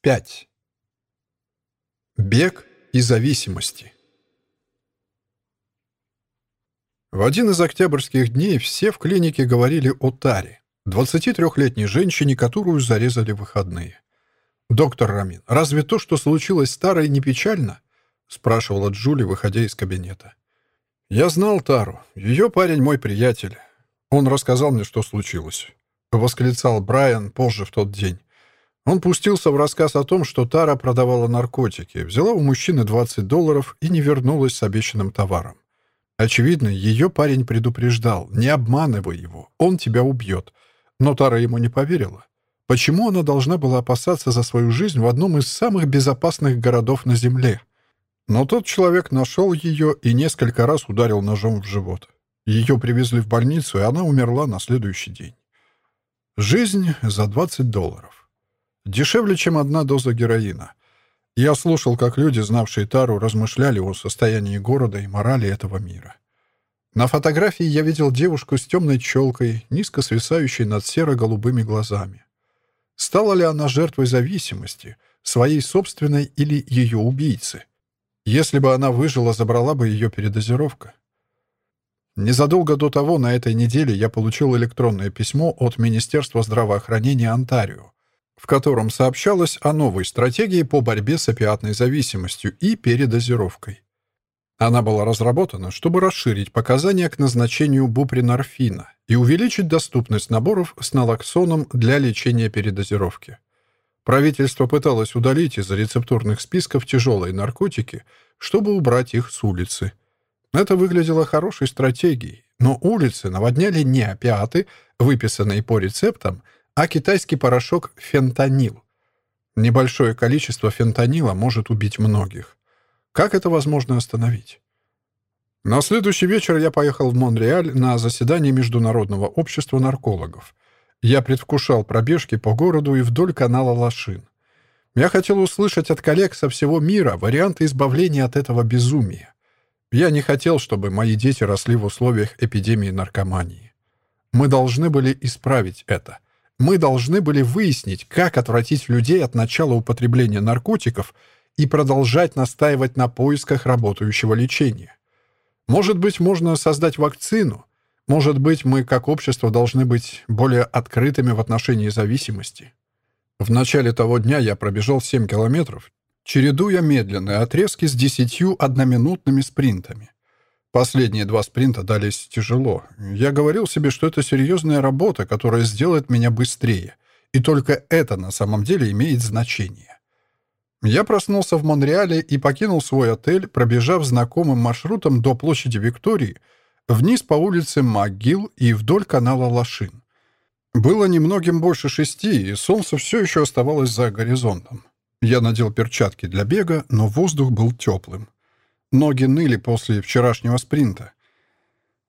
5. Бег и зависимости. В один из октябрьских дней все в клинике говорили о Таре, 23-летней женщине, которую зарезали выходные. «Доктор Рамин, разве то, что случилось с Тарой, не печально?» — спрашивала Джули, выходя из кабинета. «Я знал Тару. Ее парень мой приятель. Он рассказал мне, что случилось», — восклицал Брайан позже в тот день. Он пустился в рассказ о том, что Тара продавала наркотики, взяла у мужчины 20 долларов и не вернулась с обещанным товаром. Очевидно, ее парень предупреждал, не обманывай его, он тебя убьет. Но Тара ему не поверила. Почему она должна была опасаться за свою жизнь в одном из самых безопасных городов на Земле? Но тот человек нашел ее и несколько раз ударил ножом в живот. Ее привезли в больницу, и она умерла на следующий день. Жизнь за 20 долларов. Дешевле, чем одна доза героина. Я слушал, как люди, знавшие Тару, размышляли о состоянии города и морали этого мира. На фотографии я видел девушку с темной челкой, низко свисающей над серо-голубыми глазами. Стала ли она жертвой зависимости, своей собственной или ее убийцы? Если бы она выжила, забрала бы ее передозировка. Незадолго до того, на этой неделе, я получил электронное письмо от Министерства здравоохранения Онтарио, в котором сообщалось о новой стратегии по борьбе с опиатной зависимостью и передозировкой. Она была разработана, чтобы расширить показания к назначению бупринорфина и увеличить доступность наборов с налоксоном для лечения передозировки. Правительство пыталось удалить из рецептурных списков тяжелые наркотики, чтобы убрать их с улицы. Это выглядело хорошей стратегией, но улицы наводняли не опиаты, выписанные по рецептам, а китайский порошок фентанил. Небольшое количество фентанила может убить многих. Как это возможно остановить? На следующий вечер я поехал в Монреаль на заседание Международного общества наркологов. Я предвкушал пробежки по городу и вдоль канала Лошин. Я хотел услышать от коллег со всего мира варианты избавления от этого безумия. Я не хотел, чтобы мои дети росли в условиях эпидемии наркомании. Мы должны были исправить это — мы должны были выяснить, как отвратить людей от начала употребления наркотиков и продолжать настаивать на поисках работающего лечения. Может быть, можно создать вакцину. Может быть, мы как общество должны быть более открытыми в отношении зависимости. В начале того дня я пробежал 7 километров, чередуя медленные отрезки с 10 одноминутными спринтами. Последние два спринта дались тяжело. Я говорил себе, что это серьезная работа, которая сделает меня быстрее. И только это на самом деле имеет значение. Я проснулся в Монреале и покинул свой отель, пробежав знакомым маршрутом до площади Виктории, вниз по улице МакГилл и вдоль канала Лошин. Было немногим больше шести, и солнце все еще оставалось за горизонтом. Я надел перчатки для бега, но воздух был теплым. Ноги ныли после вчерашнего спринта.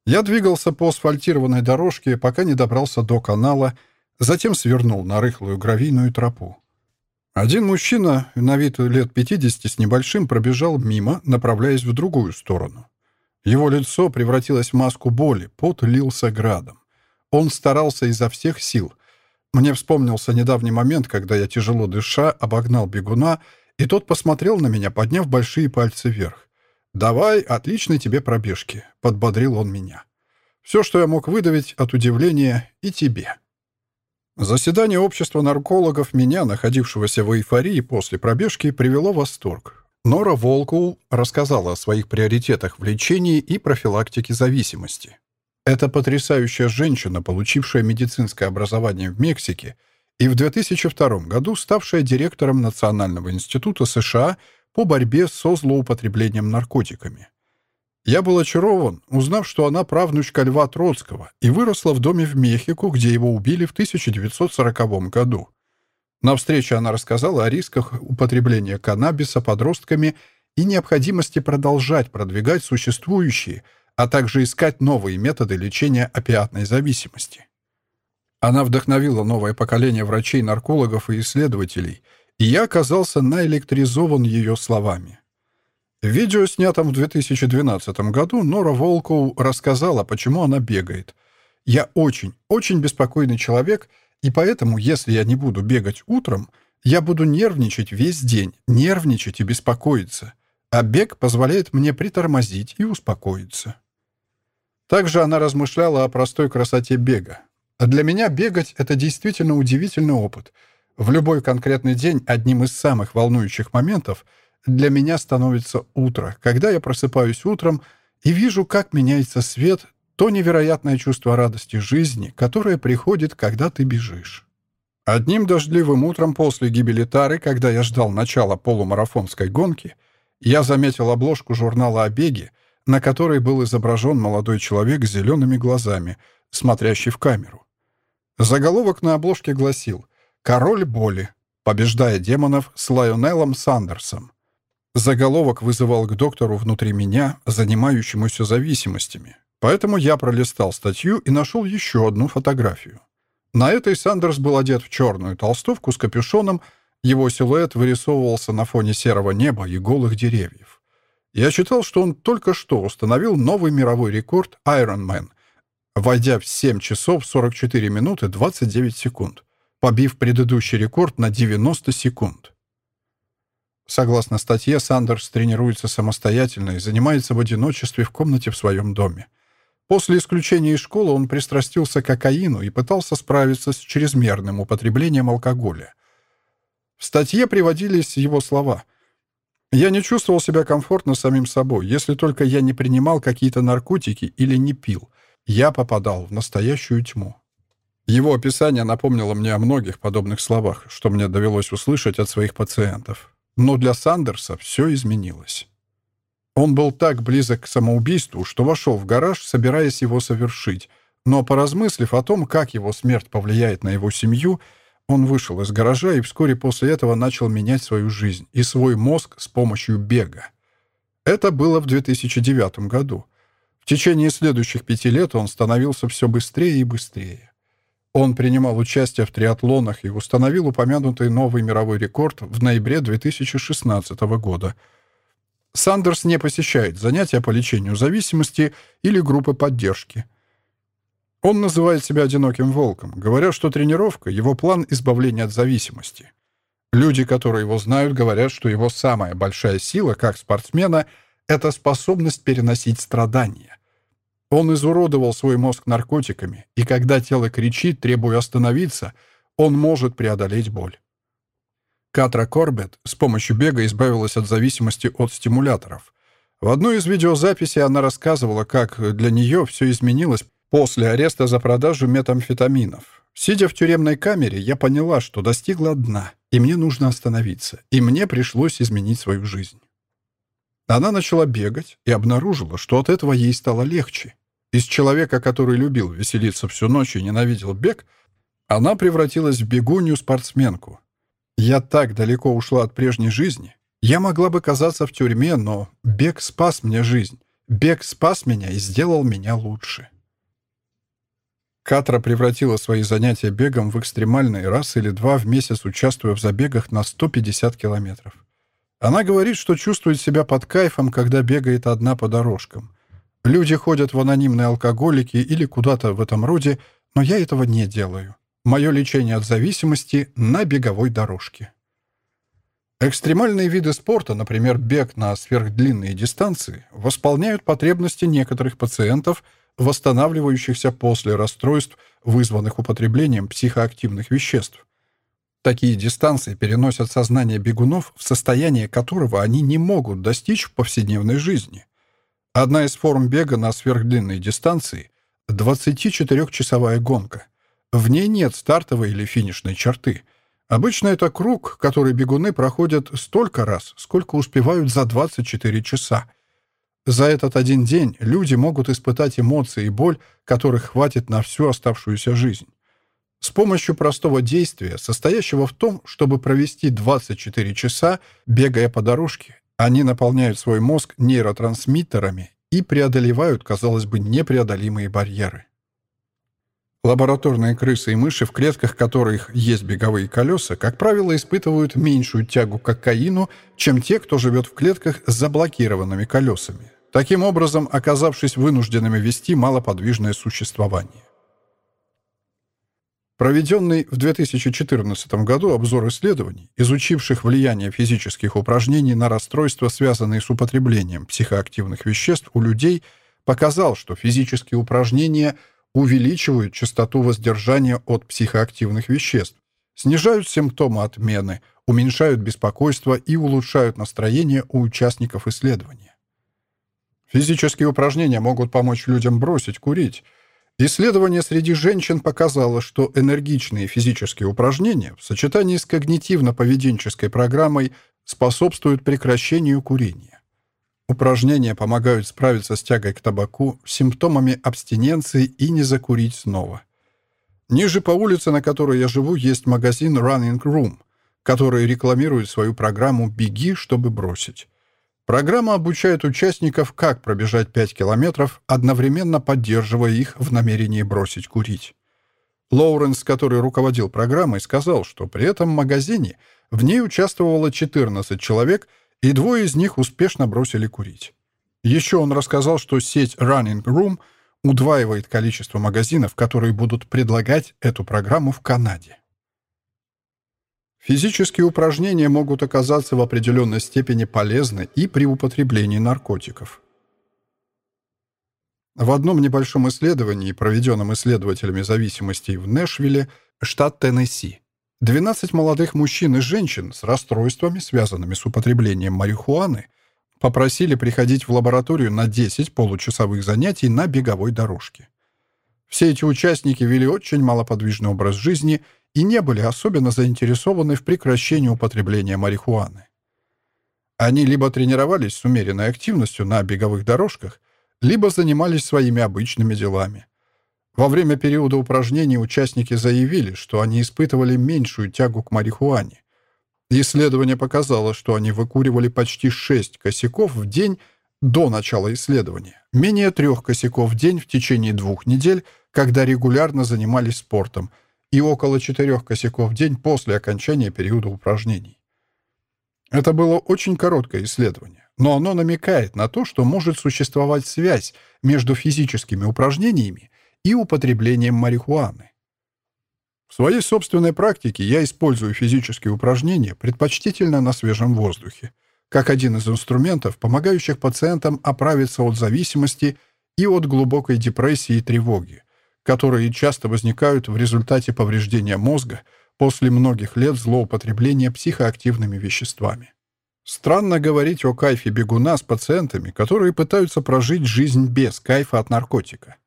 Я двигался по асфальтированной дорожке, пока не добрался до канала, затем свернул на рыхлую гравийную тропу. Один мужчина, на вид лет 50 с небольшим, пробежал мимо, направляясь в другую сторону. Его лицо превратилось в маску боли, пот лился градом. Он старался изо всех сил. Мне вспомнился недавний момент, когда я, тяжело дыша, обогнал бегуна, и тот посмотрел на меня, подняв большие пальцы вверх. «Давай, отличной тебе пробежки», — подбодрил он меня. Все, что я мог выдавить от удивления, и тебе. Заседание общества наркологов меня, находившегося в эйфории после пробежки, привело в восторг. Нора Волкул рассказала о своих приоритетах в лечении и профилактике зависимости. Это потрясающая женщина, получившая медицинское образование в Мексике и в 2002 году ставшая директором Национального института США по борьбе со злоупотреблением наркотиками. Я был очарован, узнав, что она правнучка Льва Троцкого и выросла в доме в Мехико, где его убили в 1940 году. На встрече она рассказала о рисках употребления каннабиса подростками и необходимости продолжать продвигать существующие, а также искать новые методы лечения опиатной зависимости. Она вдохновила новое поколение врачей-наркологов и исследователей – я оказался наэлектризован ее словами. В видео, снятом в 2012 году, Нора Волкоу рассказала, почему она бегает. «Я очень, очень беспокойный человек, и поэтому, если я не буду бегать утром, Я буду нервничать весь день, нервничать и беспокоиться. А бег позволяет мне притормозить и успокоиться. Также она размышляла о простой красоте бега. Для меня бегать — это действительно удивительный опыт. В любой конкретный день одним из самых волнующих моментов для меня становится утро, когда я просыпаюсь утром и вижу, как меняется свет, то невероятное чувство радости жизни, которое приходит, когда ты бежишь. Одним дождливым утром после гибели Тары, когда я ждал начала полумарафонской гонки, я заметил обложку журнала о беге, на которой был изображен молодой человек с зелеными глазами, смотрящий в камеру. Заголовок на обложке гласил «Король боли. Побеждая демонов с Лайонеллом Сандерсом». Заголовок вызывал к доктору внутри меня, занимающемуся зависимостями. Поэтому я пролистал статью и нашел еще одну фотографию. На этой Сандерс был одет в черную толстовку с капюшоном, его силуэт вырисовывался на фоне серого неба и голых деревьев. Я читал, что он только что установил новый мировой рекорд Ironman, войдя в 7 часов 44 минуты 29 секунд, побив предыдущий рекорд на 90 секунд. Согласно статье, Сандерс тренируется самостоятельно и занимается в одиночестве в комнате в своем доме. После исключения из школы он пристрастился к кокаину и пытался справиться с чрезмерным употреблением алкоголя. В статье приводились его слова. «Я не чувствовал себя комфортно самим собой, если только я не принимал какие-то наркотики или не пил. Я попадал в настоящую тьму». Его описание напомнило мне о многих подобных словах, что мне довелось услышать от своих пациентов. Но для Сандерса все изменилось. Он был так близок к самоубийству, что вошел в гараж, собираясь его совершить. Но поразмыслив о том, как его смерть повлияет на его семью, он вышел из гаража и вскоре после этого начал менять свою жизнь и свой мозг с помощью бега. Это было в 2009 году. В течение следующих пяти лет он становился все быстрее и быстрее. Он принимал участие в триатлонах и установил упомянутый новый мировой рекорд в ноябре 2016 года. Сандерс не посещает занятия по лечению зависимости или группы поддержки. Он называет себя одиноким волком, говоря, что тренировка — его план избавления от зависимости. Люди, которые его знают, говорят, что его самая большая сила как спортсмена — это способность переносить страдания. Он изуродовал свой мозг наркотиками, и когда тело кричит, требуя остановиться, он может преодолеть боль. Катра Корбет с помощью бега избавилась от зависимости от стимуляторов. В одной из видеозаписей она рассказывала, как для нее все изменилось после ареста за продажу метамфетаминов. Сидя в тюремной камере, я поняла, что достигла дна, и мне нужно остановиться, и мне пришлось изменить свою жизнь. Она начала бегать и обнаружила, что от этого ей стало легче. Из человека, который любил веселиться всю ночь и ненавидел бег, она превратилась в бегунью-спортсменку. Я так далеко ушла от прежней жизни. Я могла бы казаться в тюрьме, но бег спас мне жизнь. Бег спас меня и сделал меня лучше. Катра превратила свои занятия бегом в экстремальные раз или два в месяц, участвуя в забегах на 150 километров. Она говорит, что чувствует себя под кайфом, когда бегает одна по дорожкам. Люди ходят в анонимные алкоголики или куда-то в этом роде, но я этого не делаю. Мое лечение от зависимости на беговой дорожке. Экстремальные виды спорта, например, бег на сверхдлинные дистанции, восполняют потребности некоторых пациентов, восстанавливающихся после расстройств, вызванных употреблением психоактивных веществ. Такие дистанции переносят сознание бегунов в состояние которого они не могут достичь в повседневной жизни. Одна из форм бега на сверхдлинной дистанции — 24-часовая гонка. В ней нет стартовой или финишной черты. Обычно это круг, который бегуны проходят столько раз, сколько успевают за 24 часа. За этот один день люди могут испытать эмоции и боль, которых хватит на всю оставшуюся жизнь. С помощью простого действия, состоящего в том, чтобы провести 24 часа, бегая по дорожке, они наполняют свой мозг нейротрансмиттерами и преодолевают, казалось бы, непреодолимые барьеры. Лабораторные крысы и мыши, в клетках которых есть беговые колеса, как правило, испытывают меньшую тягу к кокаину, чем те, кто живет в клетках с заблокированными колесами, таким образом оказавшись вынужденными вести малоподвижное существование. Проведенный в 2014 году обзор исследований, изучивших влияние физических упражнений на расстройства, связанные с употреблением психоактивных веществ у людей, показал, что физические упражнения увеличивают частоту воздержания от психоактивных веществ, снижают симптомы отмены, уменьшают беспокойство и улучшают настроение у участников исследования. Физические упражнения могут помочь людям бросить курить – Исследование среди женщин показало, что энергичные физические упражнения в сочетании с когнитивно-поведенческой программой способствуют прекращению курения. Упражнения помогают справиться с тягой к табаку, симптомами абстиненции и не закурить снова. Ниже по улице, на которой я живу, есть магазин Running Room, который рекламирует свою программу «Беги, чтобы бросить». Программа обучает участников, как пробежать 5 километров, одновременно поддерживая их в намерении бросить курить. Лоуренс, который руководил программой, сказал, что при этом магазине в ней участвовало 14 человек, и двое из них успешно бросили курить. Еще он рассказал, что сеть Running Room удваивает количество магазинов, которые будут предлагать эту программу в Канаде. Физические упражнения могут оказаться в определенной степени полезны и при употреблении наркотиков. В одном небольшом исследовании, проведенном исследователями зависимостей в Нэшвилле, штат Теннесси, 12 молодых мужчин и женщин с расстройствами, связанными с употреблением марихуаны, попросили приходить в лабораторию на 10 получасовых занятий на беговой дорожке. Все эти участники вели очень малоподвижный образ жизни – и не были особенно заинтересованы в прекращении употребления марихуаны. Они либо тренировались с умеренной активностью на беговых дорожках, либо занимались своими обычными делами. Во время периода упражнений участники заявили, что они испытывали меньшую тягу к марихуане. Исследование показало, что они выкуривали почти 6 косяков в день до начала исследования, менее трех косяков в день в течение двух недель, когда регулярно занимались спортом – и около четырех косяков в день после окончания периода упражнений. Это было очень короткое исследование, но оно намекает на то, что может существовать связь между физическими упражнениями и употреблением марихуаны. В своей собственной практике я использую физические упражнения предпочтительно на свежем воздухе, как один из инструментов, помогающих пациентам оправиться от зависимости и от глубокой депрессии и тревоги, которые часто возникают в результате повреждения мозга после многих лет злоупотребления психоактивными веществами. Странно говорить о кайфе бегуна с пациентами, которые пытаются прожить жизнь без кайфа от наркотика.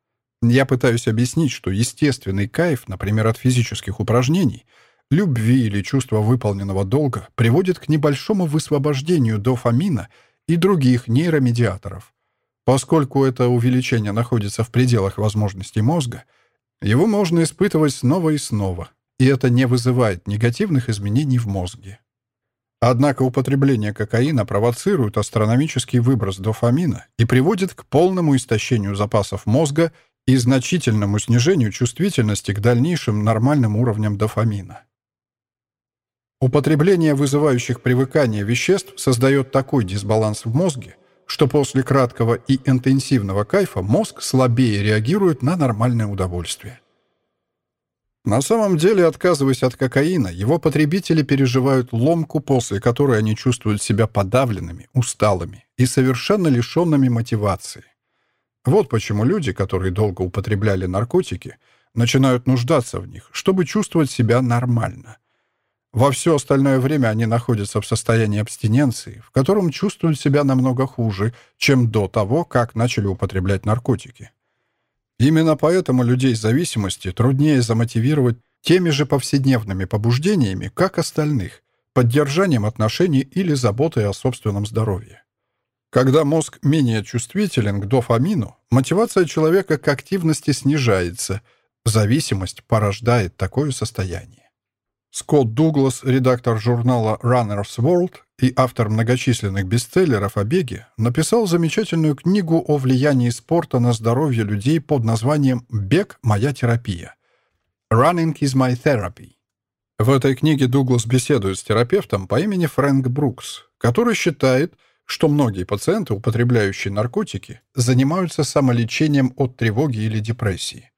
Я пытаюсь объяснить, что естественный кайф, например, от физических упражнений, любви или чувства выполненного долга, приводит к небольшому высвобождению дофамина и других нейромедиаторов, Поскольку это увеличение находится в пределах возможностей мозга, его можно испытывать снова и снова, и это не вызывает негативных изменений в мозге. Однако употребление кокаина провоцирует астрономический выброс дофамина и приводит к полному истощению запасов мозга и значительному снижению чувствительности к дальнейшим нормальным уровням дофамина. Употребление вызывающих привыкание веществ создает такой дисбаланс в мозге, что после краткого и интенсивного кайфа мозг слабее реагирует на нормальное удовольствие. На самом деле, отказываясь от кокаина, его потребители переживают ломку, после которой они чувствуют себя подавленными, усталыми и совершенно лишенными мотивации. Вот почему люди, которые долго употребляли наркотики, начинают нуждаться в них, чтобы чувствовать себя нормально. Во все остальное время они находятся в состоянии абстиненции, в котором чувствуют себя намного хуже, чем до того, как начали употреблять наркотики. Именно поэтому людей с зависимости труднее замотивировать теми же повседневными побуждениями, как остальных, поддержанием отношений или заботой о собственном здоровье. Когда мозг менее чувствителен к дофамину, мотивация человека к активности снижается, зависимость порождает такое состояние. Скотт Дуглас, редактор журнала Runner's World и автор многочисленных бестселлеров о беге, написал замечательную книгу о влиянии спорта на здоровье людей под названием «Бег – моя терапия» «Running is my therapy». В этой книге Дуглас беседует с терапевтом по имени Фрэнк Брукс, который считает, что многие пациенты, употребляющие наркотики, занимаются самолечением от тревоги или депрессии.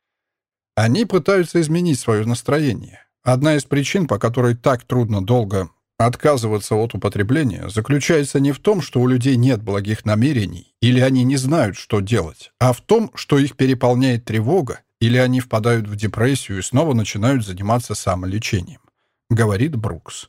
Они пытаются изменить свое настроение. Одна из причин, по которой так трудно долго отказываться от употребления, заключается не в том, что у людей нет благих намерений или они не знают, что делать, а в том, что их переполняет тревога или они впадают в депрессию и снова начинают заниматься самолечением, говорит Брукс.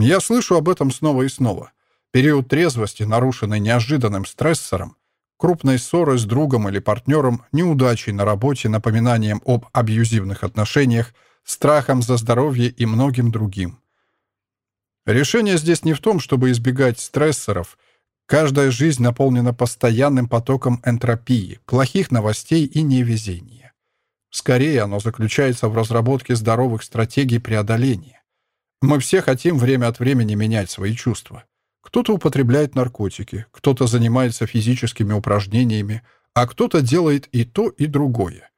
Я слышу об этом снова и снова. Период трезвости, нарушенный неожиданным стрессором, крупной ссорой с другом или партнером, неудачей на работе, напоминанием об абьюзивных отношениях, страхом за здоровье и многим другим. Решение здесь не в том, чтобы избегать стрессоров. Каждая жизнь наполнена постоянным потоком энтропии, плохих новостей и невезения. Скорее, оно заключается в разработке здоровых стратегий преодоления. Мы все хотим время от времени менять свои чувства. Кто-то употребляет наркотики, кто-то занимается физическими упражнениями, а кто-то делает и то, и другое.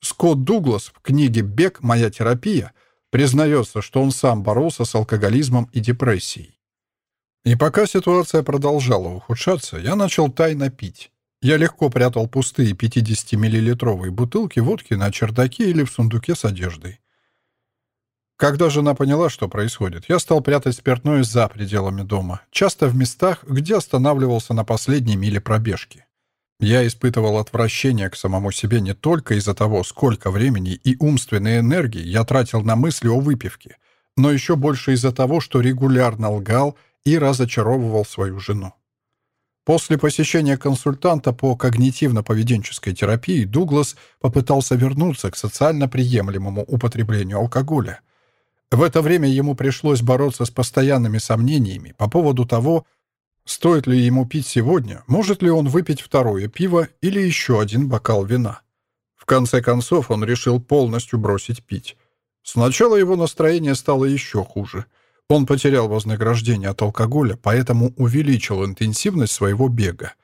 Скотт Дуглас в книге «Бег. Моя терапия» признается, что он сам боролся с алкоголизмом и депрессией. И пока ситуация продолжала ухудшаться, я начал тайно пить. Я легко прятал пустые 50-миллилитровые бутылки водки на чердаке или в сундуке с одеждой. Когда жена поняла, что происходит, я стал прятать спиртное за пределами дома, часто в местах, где останавливался на последней миле пробежки. Я испытывал отвращение к самому себе не только из-за того, сколько времени и умственной энергии я тратил на мысли о выпивке, но еще больше из-за того, что регулярно лгал и разочаровывал свою жену. После посещения консультанта по когнитивно-поведенческой терапии Дуглас попытался вернуться к социально приемлемому употреблению алкоголя — в это время ему пришлось бороться с постоянными сомнениями по поводу того, стоит ли ему пить сегодня, может ли он выпить второе пиво или еще один бокал вина. В конце концов он решил полностью бросить пить. Сначала его настроение стало еще хуже. Он потерял вознаграждение от алкоголя, поэтому увеличил интенсивность своего бега.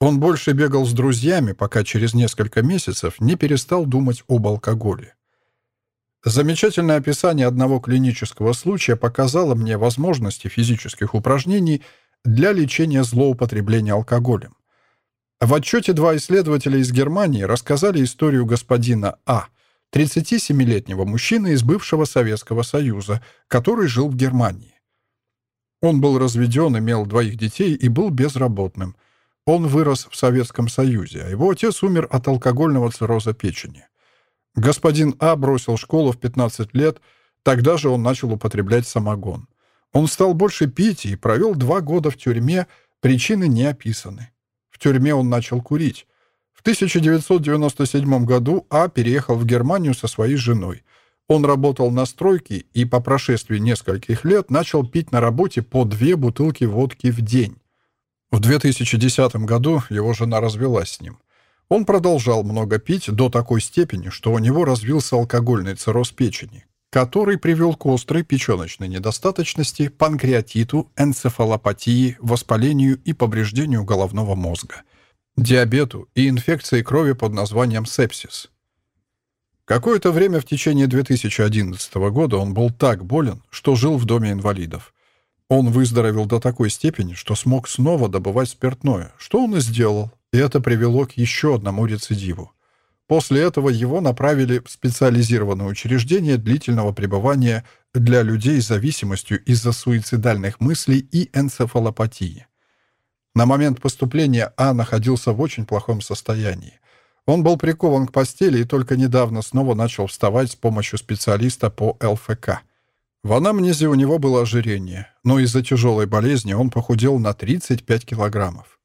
Он больше бегал с друзьями, пока через несколько месяцев не перестал думать об алкоголе. Замечательное описание одного клинического случая показало мне возможности физических упражнений для лечения злоупотребления алкоголем. В отчете два исследователя из Германии рассказали историю господина А, 37-летнего мужчины из бывшего Советского Союза, который жил в Германии. Он был разведен, имел двоих детей и был безработным. Он вырос в Советском Союзе, а его отец умер от алкогольного цирроза печени. Господин А бросил школу в 15 лет, тогда же он начал употреблять самогон. Он стал больше пить и провел два года в тюрьме, причины не описаны. В тюрьме он начал курить. В 1997 году А переехал в Германию со своей женой. Он работал на стройке и по прошествии нескольких лет начал пить на работе по две бутылки водки в день. В 2010 году его жена развелась с ним. Он продолжал много пить до такой степени, что у него развился алкогольный цирроз печени, который привел к острой печеночной недостаточности, панкреатиту, энцефалопатии, воспалению и повреждению головного мозга, диабету и инфекции крови под названием сепсис. Какое-то время в течение 2011 года он был так болен, что жил в доме инвалидов. Он выздоровел до такой степени, что смог снова добывать спиртное, что он и сделал, и это привело к еще одному рецидиву. После этого его направили в специализированное учреждение длительного пребывания для людей с зависимостью из-за суицидальных мыслей и энцефалопатии. На момент поступления А находился в очень плохом состоянии. Он был прикован к постели и только недавно снова начал вставать с помощью специалиста по ЛФК. В анамнезе у него было ожирение, но из-за тяжелой болезни он похудел на 35 килограммов.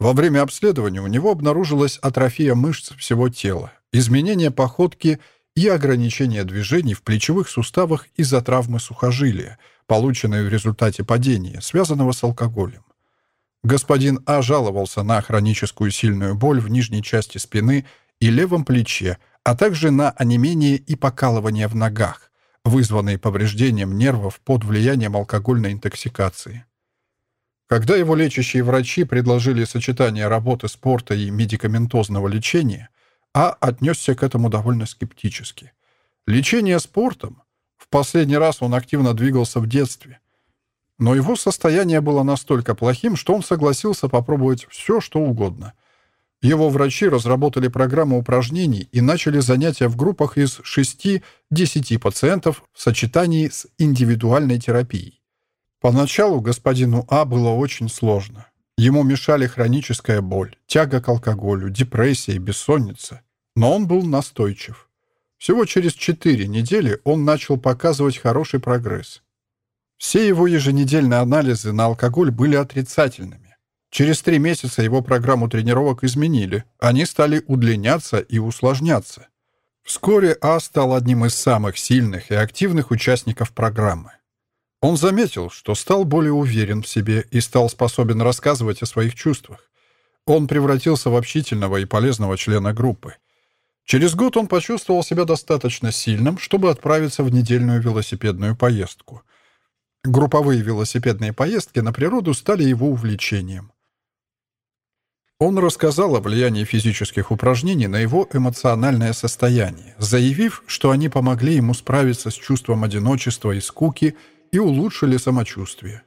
Во время обследования у него обнаружилась атрофия мышц всего тела, изменение походки и ограничение движений в плечевых суставах из-за травмы сухожилия, полученной в результате падения, связанного с алкоголем. Господин А жаловался на хроническую сильную боль в нижней части спины и левом плече, а также на онемение и покалывание в ногах, вызванные повреждением нервов под влиянием алкогольной интоксикации. Когда его лечащие врачи предложили сочетание работы спорта и медикаментозного лечения, А отнесся к этому довольно скептически. Лечение спортом? В последний раз он активно двигался в детстве. Но его состояние было настолько плохим, что он согласился попробовать все, что угодно. Его врачи разработали программу упражнений и начали занятия в группах из 6-10 пациентов в сочетании с индивидуальной терапией. Поначалу господину А было очень сложно. Ему мешали хроническая боль, тяга к алкоголю, депрессия и бессонница. Но он был настойчив. Всего через 4 недели он начал показывать хороший прогресс. Все его еженедельные анализы на алкоголь были отрицательными. Через три месяца его программу тренировок изменили. Они стали удлиняться и усложняться. Вскоре А стал одним из самых сильных и активных участников программы. Он заметил, что стал более уверен в себе и стал способен рассказывать о своих чувствах. Он превратился в общительного и полезного члена группы. Через год он почувствовал себя достаточно сильным, чтобы отправиться в недельную велосипедную поездку. Групповые велосипедные поездки на природу стали его увлечением. Он рассказал о влиянии физических упражнений на его эмоциональное состояние, заявив, что они помогли ему справиться с чувством одиночества и скуки и улучшили самочувствие.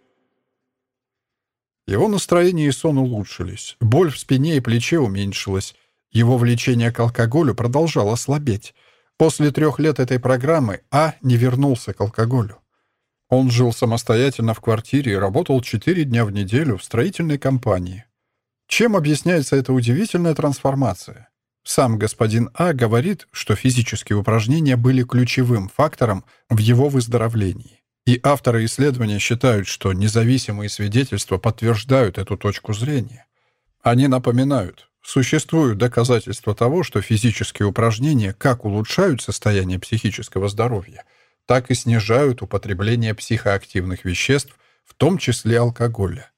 Его настроение и сон улучшились, боль в спине и плече уменьшилась, его влечение к алкоголю продолжало слабеть. После трех лет этой программы А не вернулся к алкоголю. Он жил самостоятельно в квартире и работал четыре дня в неделю в строительной компании. Чем объясняется эта удивительная трансформация? Сам господин А говорит, что физические упражнения были ключевым фактором в его выздоровлении. И авторы исследования считают, что независимые свидетельства подтверждают эту точку зрения. Они напоминают, существуют доказательства того, что физические упражнения как улучшают состояние психического здоровья, так и снижают употребление психоактивных веществ, в том числе алкоголя.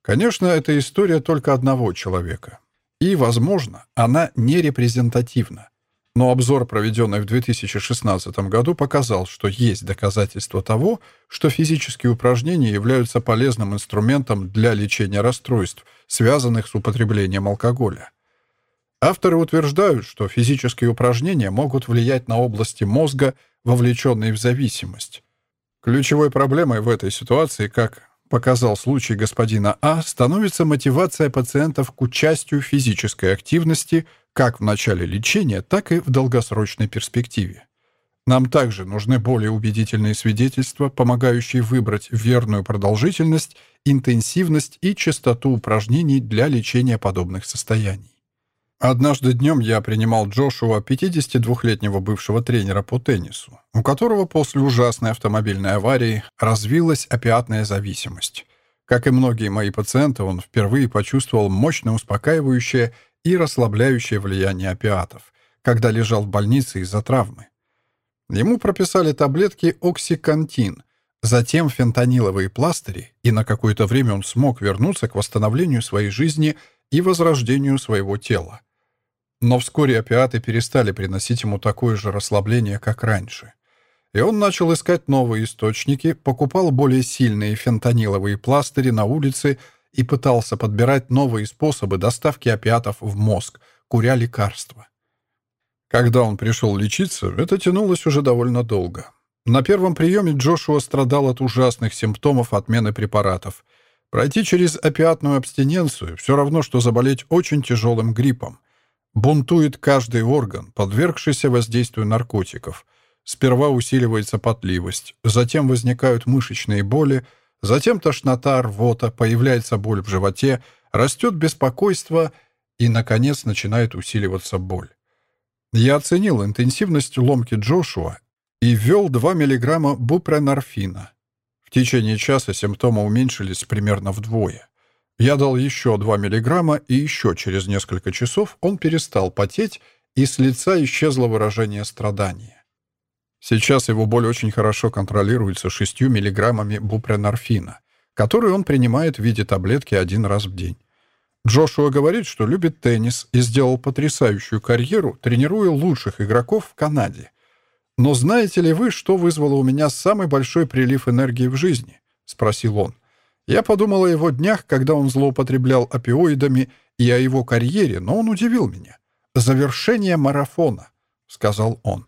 Конечно, это история только одного человека. И, возможно, она не репрезентативна. Но обзор, проведенный в 2016 году, показал, что есть доказательства того, что физические упражнения являются полезным инструментом для лечения расстройств, связанных с употреблением алкоголя. Авторы утверждают, что физические упражнения могут влиять на области мозга, вовлеченные в зависимость. Ключевой проблемой в этой ситуации, как показал случай господина А, становится мотивация пациентов к участию в физической активности как в начале лечения, так и в долгосрочной перспективе. Нам также нужны более убедительные свидетельства, помогающие выбрать верную продолжительность, интенсивность и частоту упражнений для лечения подобных состояний. Однажды днем я принимал Джошуа, 52-летнего бывшего тренера по теннису, у которого после ужасной автомобильной аварии развилась опиатная зависимость. Как и многие мои пациенты, он впервые почувствовал мощное успокаивающее и расслабляющее влияние опиатов, когда лежал в больнице из-за травмы. Ему прописали таблетки оксикантин, затем фентаниловые пластыри, и на какое-то время он смог вернуться к восстановлению своей жизни и возрождению своего тела. Но вскоре опиаты перестали приносить ему такое же расслабление, как раньше. И он начал искать новые источники, покупал более сильные фентаниловые пластыри на улице и пытался подбирать новые способы доставки опиатов в мозг, куря лекарства. Когда он пришел лечиться, это тянулось уже довольно долго. На первом приеме Джошуа страдал от ужасных симптомов отмены препаратов. Пройти через опиатную абстиненцию все равно, что заболеть очень тяжелым гриппом. Бунтует каждый орган, подвергшийся воздействию наркотиков. Сперва усиливается потливость, затем возникают мышечные боли, затем тошнота, рвота, появляется боль в животе, растет беспокойство и, наконец, начинает усиливаться боль. Я оценил интенсивность ломки Джошуа и ввел 2 мг бупренорфина. Течение часа симптомы уменьшились примерно вдвое. Я дал еще 2 миллиграмма, и еще через несколько часов он перестал потеть, и с лица исчезло выражение страдания. Сейчас его боль очень хорошо контролируется 6 миллиграммами бупренорфина, который он принимает в виде таблетки один раз в день. Джошуа говорит, что любит теннис и сделал потрясающую карьеру, тренируя лучших игроков в Канаде. «Но знаете ли вы, что вызвало у меня самый большой прилив энергии в жизни?» — спросил он. Я подумал о его днях, когда он злоупотреблял опиоидами, и о его карьере, но он удивил меня. «Завершение марафона», — сказал он.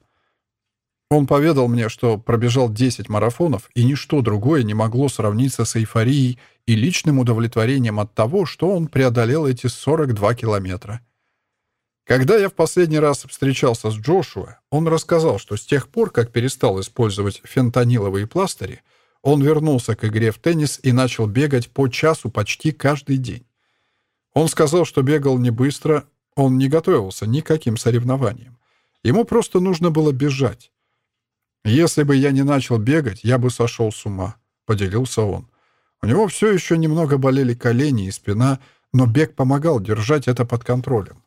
Он поведал мне, что пробежал 10 марафонов, и ничто другое не могло сравниться с эйфорией и личным удовлетворением от того, что он преодолел эти 42 километра. Когда я в последний раз встречался с Джошуа, он рассказал, что с тех пор, как перестал использовать фентаниловые пластыри, он вернулся к игре в теннис и начал бегать по часу почти каждый день. Он сказал, что бегал не быстро, он не готовился ни к каким соревнованиям. Ему просто нужно было бежать. «Если бы я не начал бегать, я бы сошел с ума», — поделился он. У него все еще немного болели колени и спина, но бег помогал держать это под контролем.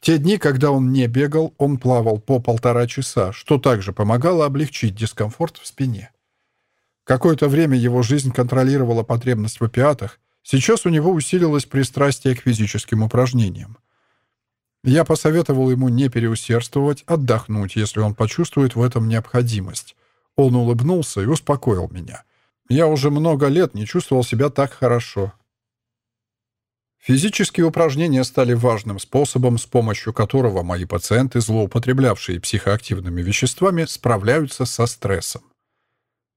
Те дни, когда он не бегал, он плавал по полтора часа, что также помогало облегчить дискомфорт в спине. Какое-то время его жизнь контролировала потребность в опиатах, сейчас у него усилилось пристрастие к физическим упражнениям. Я посоветовал ему не переусердствовать, отдохнуть, если он почувствует в этом необходимость. Он улыбнулся и успокоил меня. Я уже много лет не чувствовал себя так хорошо. Физические упражнения стали важным способом, с помощью которого мои пациенты, злоупотреблявшие психоактивными веществами, справляются со стрессом.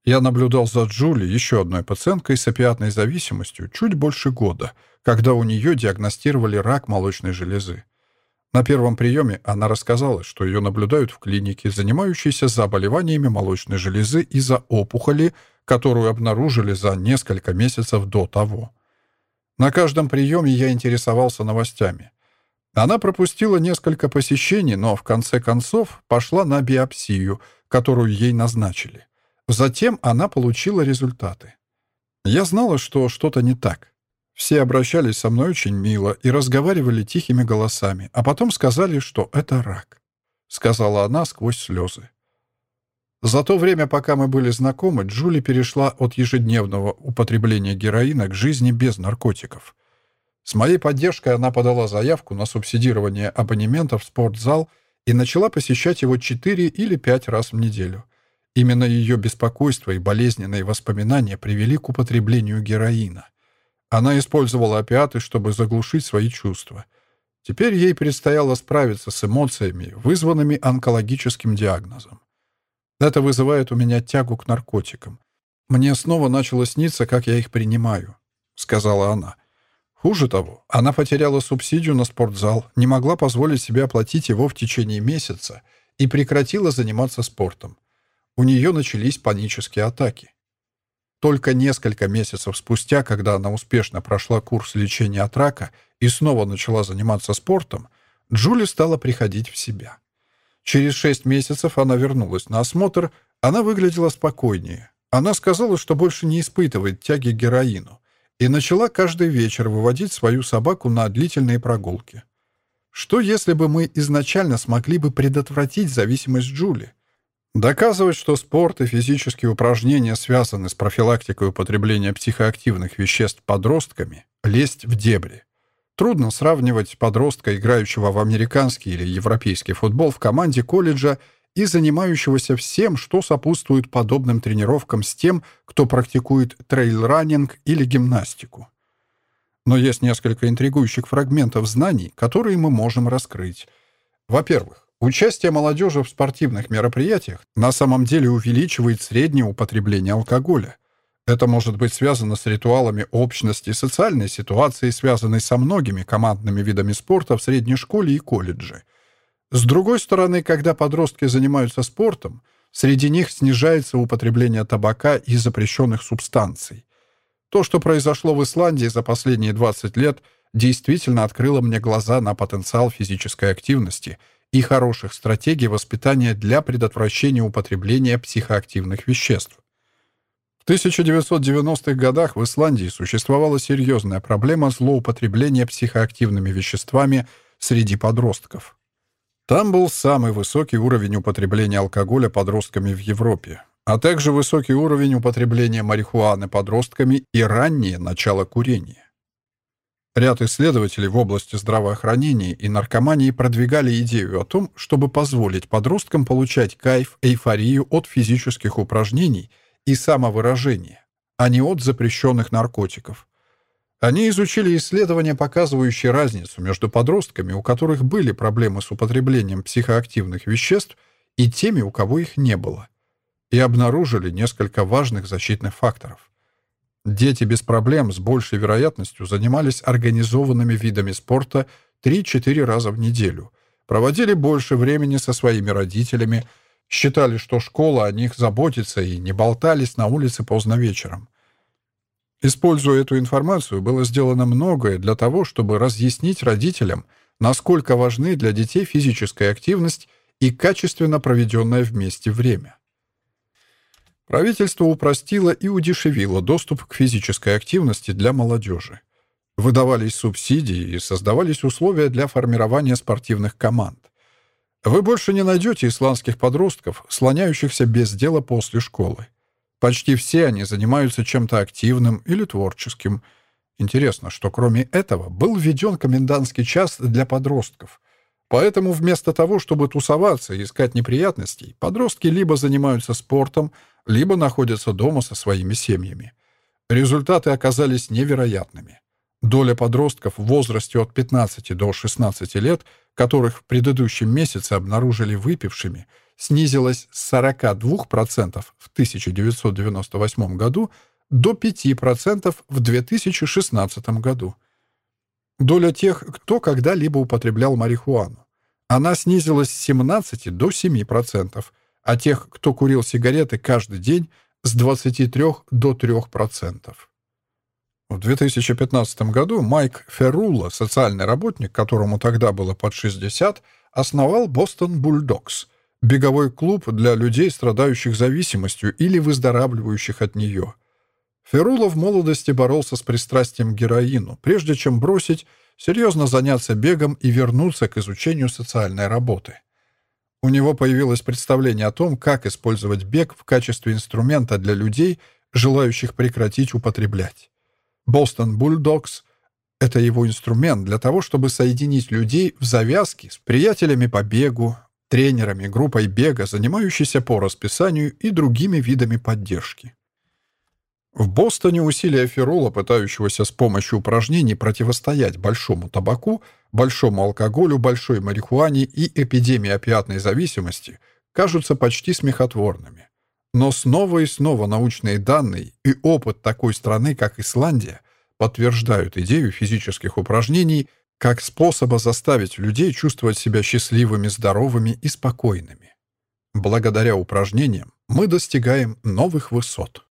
Я наблюдал за Джули, еще одной пациенткой с опиатной зависимостью, чуть больше года, когда у нее диагностировали рак молочной железы. На первом приеме она рассказала, что ее наблюдают в клинике, занимающейся заболеваниями молочной железы из-за опухоли, которую обнаружили за несколько месяцев до того. На каждом приеме я интересовался новостями. Она пропустила несколько посещений, но в конце концов пошла на биопсию, которую ей назначили. Затем она получила результаты. Я знала, что что-то не так. Все обращались со мной очень мило и разговаривали тихими голосами, а потом сказали, что это рак. Сказала она сквозь слезы. За то время, пока мы были знакомы, Джули перешла от ежедневного употребления героина к жизни без наркотиков. С моей поддержкой она подала заявку на субсидирование абонемента в спортзал и начала посещать его 4 или 5 раз в неделю. Именно ее беспокойство и болезненные воспоминания привели к употреблению героина. Она использовала опиаты, чтобы заглушить свои чувства. Теперь ей предстояло справиться с эмоциями, вызванными онкологическим диагнозом. Это вызывает у меня тягу к наркотикам. Мне снова начало сниться, как я их принимаю», — сказала она. Хуже того, она потеряла субсидию на спортзал, не могла позволить себе оплатить его в течение месяца и прекратила заниматься спортом. У нее начались панические атаки. Только несколько месяцев спустя, когда она успешно прошла курс лечения от рака и снова начала заниматься спортом, Джули стала приходить в себя. Через шесть месяцев она вернулась на осмотр, она выглядела спокойнее. Она сказала, что больше не испытывает тяги к героину, и начала каждый вечер выводить свою собаку на длительные прогулки. Что если бы мы изначально смогли бы предотвратить зависимость Джули? Доказывать, что спорт и физические упражнения связаны с профилактикой употребления психоактивных веществ подростками, лезть в дебри. Трудно сравнивать подростка, играющего в американский или европейский футбол в команде колледжа и занимающегося всем, что сопутствует подобным тренировкам с тем, кто практикует трейл-раннинг или гимнастику. Но есть несколько интригующих фрагментов знаний, которые мы можем раскрыть. Во-первых, участие молодежи в спортивных мероприятиях на самом деле увеличивает среднее употребление алкоголя. Это может быть связано с ритуалами общности, социальной ситуацией, связанной со многими командными видами спорта в средней школе и колледже. С другой стороны, когда подростки занимаются спортом, среди них снижается употребление табака и запрещенных субстанций. То, что произошло в Исландии за последние 20 лет, действительно открыло мне глаза на потенциал физической активности и хороших стратегий воспитания для предотвращения употребления психоактивных веществ. В 1990-х годах в Исландии существовала серьезная проблема злоупотребления психоактивными веществами среди подростков. Там был самый высокий уровень употребления алкоголя подростками в Европе, а также высокий уровень употребления марихуаны подростками и раннее начало курения. Ряд исследователей в области здравоохранения и наркомании продвигали идею о том, чтобы позволить подросткам получать кайф, эйфорию от физических упражнений – и самовыражения, а не от запрещенных наркотиков. Они изучили исследования, показывающие разницу между подростками, у которых были проблемы с употреблением психоактивных веществ, и теми, у кого их не было, и обнаружили несколько важных защитных факторов. Дети без проблем с большей вероятностью занимались организованными видами спорта 3-4 раза в неделю, проводили больше времени со своими родителями, считали, что школа о них заботится и не болтались на улице поздно вечером. Используя эту информацию, было сделано многое для того, чтобы разъяснить родителям, насколько важны для детей физическая активность и качественно проведенное вместе время. Правительство упростило и удешевило доступ к физической активности для молодежи. Выдавались субсидии и создавались условия для формирования спортивных команд. Вы больше не найдете исландских подростков, слоняющихся без дела после школы. Почти все они занимаются чем-то активным или творческим. Интересно, что кроме этого был введен комендантский час для подростков. Поэтому вместо того, чтобы тусоваться и искать неприятностей, подростки либо занимаются спортом, либо находятся дома со своими семьями. Результаты оказались невероятными. Доля подростков в возрасте от 15 до 16 лет, которых в предыдущем месяце обнаружили выпившими – снизилась с 42% в 1998 году до 5% в 2016 году. Доля тех, кто когда-либо употреблял марихуану. Она снизилась с 17 до 7%, а тех, кто курил сигареты каждый день, с 23 до 3%. В 2015 году Майк Феррулла, социальный работник, которому тогда было под 60, основал Бостон Бульдогс – Беговой клуб для людей, страдающих зависимостью или выздоравливающих от нее. Ферула в молодости боролся с пристрастием к героину, прежде чем бросить, серьезно заняться бегом и вернуться к изучению социальной работы. У него появилось представление о том, как использовать бег в качестве инструмента для людей, желающих прекратить употреблять. Бостон Бульдогс — это его инструмент для того, чтобы соединить людей в завязке с приятелями по бегу, тренерами, группой бега, занимающейся по расписанию и другими видами поддержки. В Бостоне усилия Ферола, пытающегося с помощью упражнений противостоять большому табаку, большому алкоголю, большой марихуане и эпидемии опиатной зависимости, кажутся почти смехотворными. Но снова и снова научные данные и опыт такой страны, как Исландия, подтверждают идею физических упражнений – как способа заставить людей чувствовать себя счастливыми, здоровыми и спокойными. Благодаря упражнениям мы достигаем новых высот.